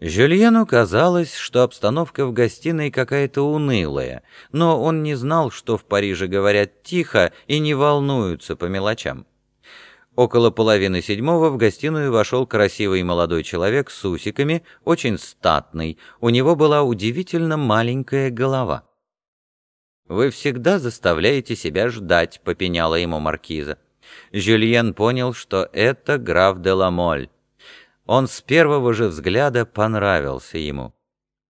Жюльену казалось, что обстановка в гостиной какая-то унылая, но он не знал, что в Париже говорят тихо и не волнуются по мелочам. Около половины седьмого в гостиную вошел красивый молодой человек с усиками, очень статный, у него была удивительно маленькая голова. «Вы всегда заставляете себя ждать», — попеняла ему маркиза. Жюльен понял, что это граф де Ламоль. Он с первого же взгляда понравился ему.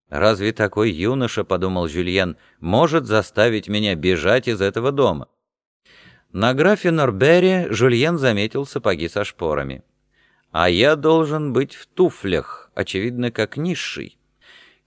«Разве такой юноша, — подумал Жюльен, — может заставить меня бежать из этого дома?» На графе Норбере Жюльен заметил сапоги со шпорами. «А я должен быть в туфлях, очевидно, как низший».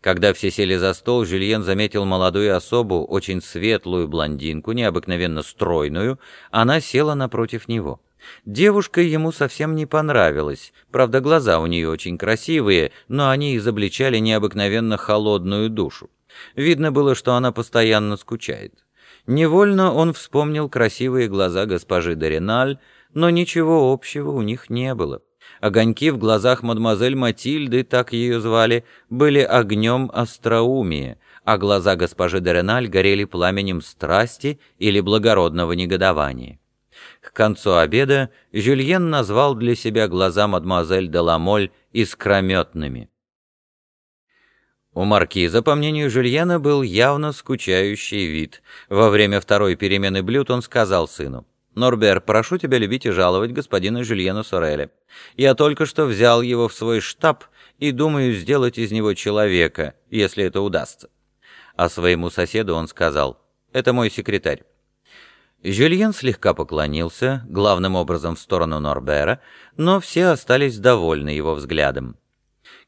Когда все сели за стол, Жюльен заметил молодую особу, очень светлую блондинку, необыкновенно стройную. Она села напротив него. Девушка ему совсем не понравилась. Правда, глаза у нее очень красивые, но они изобличали необыкновенно холодную душу. Видно было, что она постоянно скучает. Невольно он вспомнил красивые глаза госпожи Дориналь, но ничего общего у них не было. Огоньки в глазах мадемуазель Матильды, так ее звали, были огнем остроумия, а глаза госпожи Дереналь горели пламенем страсти или благородного негодования. К концу обеда Жюльен назвал для себя глаза мадемуазель де Ламоль искрометными. У маркиза, по мнению Жюльена, был явно скучающий вид. Во время второй перемены блюд он сказал сыну, «Норбер, прошу тебя любить и жаловать господина Жюльена Сореля. Я только что взял его в свой штаб и думаю сделать из него человека, если это удастся». А своему соседу он сказал, «Это мой секретарь». Жюльен слегка поклонился, главным образом в сторону Норбера, но все остались довольны его взглядом.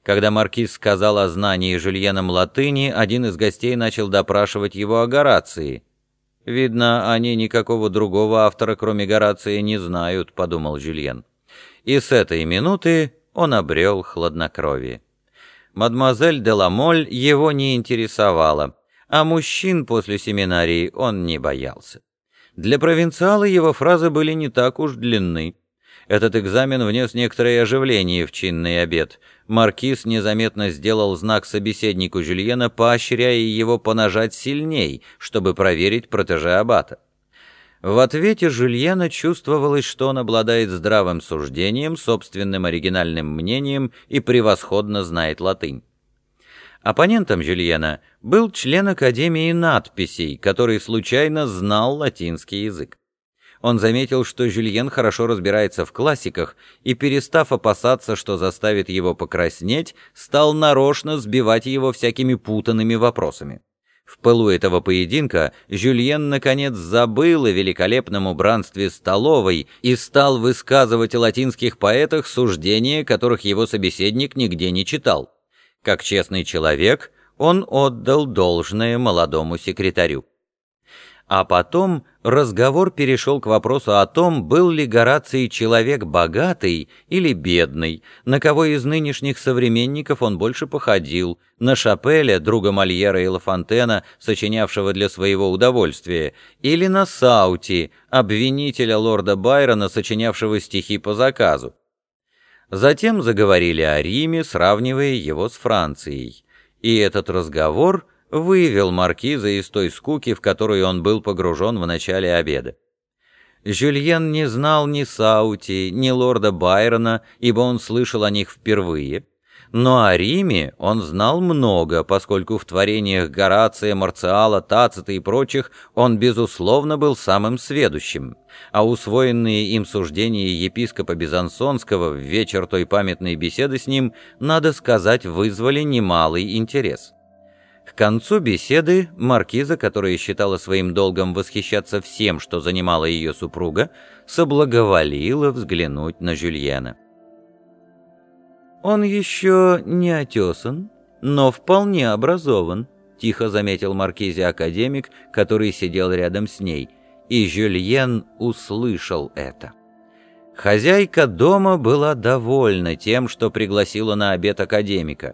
Когда маркиз сказал о знании Жюльеном латыни, один из гостей начал допрашивать его о Горации. «Видно, они никакого другого автора, кроме Горация, не знают», — подумал Жюльен. И с этой минуты он обрел хладнокровие. Мадемуазель де Ламоль его не интересовала, а мужчин после семинарии он не боялся. Для провинциала его фразы были не так уж длинны. Этот экзамен внес некоторое оживление в чинный обед. Маркиз незаметно сделал знак собеседнику Жюльена, поощряя его понажать сильней, чтобы проверить протеже аббата. В ответе Жюльена чувствовалось, что он обладает здравым суждением, собственным оригинальным мнением и превосходно знает латынь. Оппонентом Жюльена был член Академии надписей, который случайно знал латинский язык. Он заметил, что Жюльен хорошо разбирается в классиках и, перестав опасаться, что заставит его покраснеть, стал нарочно сбивать его всякими путанными вопросами. В пылу этого поединка Жюльен наконец забыл о великолепном убранстве столовой и стал высказывать о латинских поэтах суждения, которых его собеседник нигде не читал. Как честный человек, он отдал должное молодому секретарю. А потом разговор перешел к вопросу о том, был ли Гораций человек богатый или бедный, на кого из нынешних современников он больше походил, на Шапеля, друга Мольера и Лафонтена, сочинявшего для своего удовольствия, или на Саути, обвинителя лорда Байрона, сочинявшего стихи по заказу. Затем заговорили о Риме, сравнивая его с Францией. И этот разговор вывел маркиза из той скуки, в которую он был погружен в начале обеда. Жюльен не знал ни Саути, ни лорда Байрона, ибо он слышал о них впервые, но о Риме он знал много, поскольку в творениях Горация, Марциала, Тацита и прочих он, безусловно, был самым сведущим, а усвоенные им суждения епископа Безансонского в вечер той памятной беседы с ним, надо сказать, вызвали немалый интерес. К концу беседы маркиза, которая считала своим долгом восхищаться всем, что занимала ее супруга, соблаговолила взглянуть на Жюльена. «Он еще не отесан, но вполне образован», — тихо заметил маркизе-академик, который сидел рядом с ней, и Жюльен услышал это. Хозяйка дома была довольна тем, что пригласила на обед академика.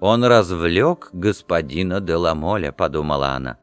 «Он развлек господина Деламоля», — подумала она.